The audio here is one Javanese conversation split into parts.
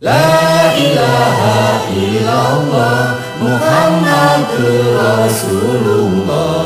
La ilaha illallah Muhammadur Rasulullah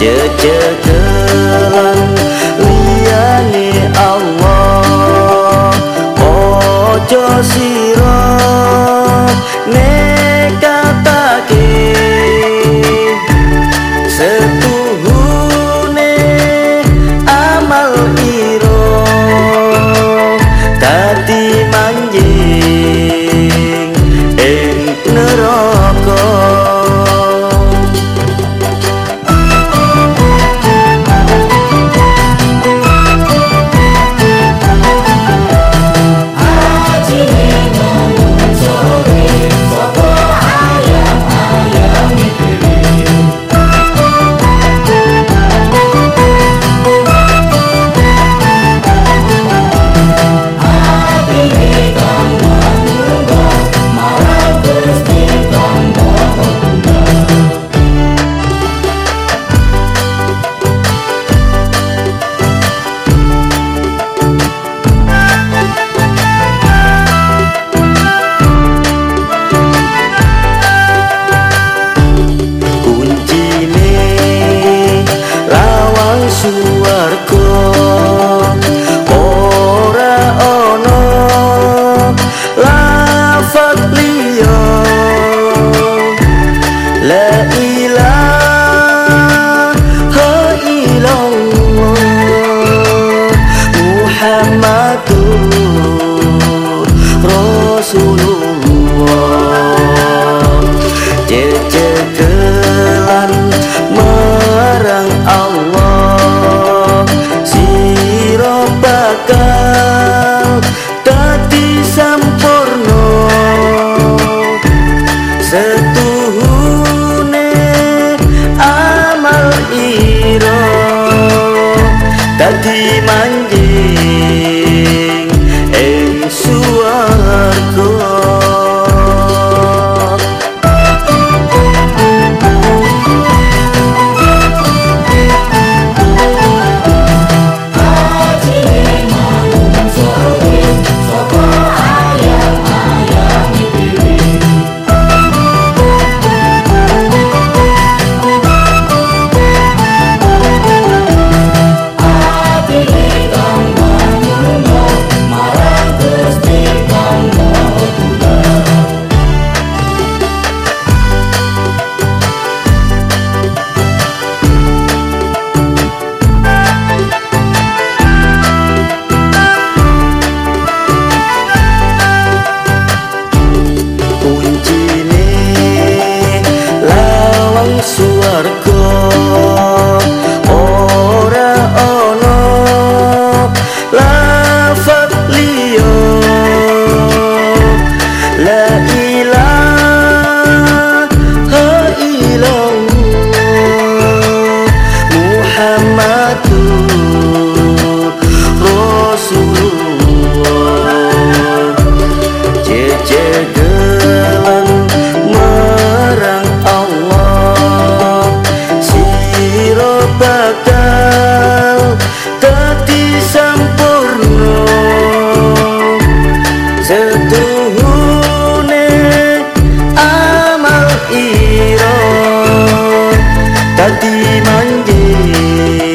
cecekan liyane Allah. Ojo sira The manja and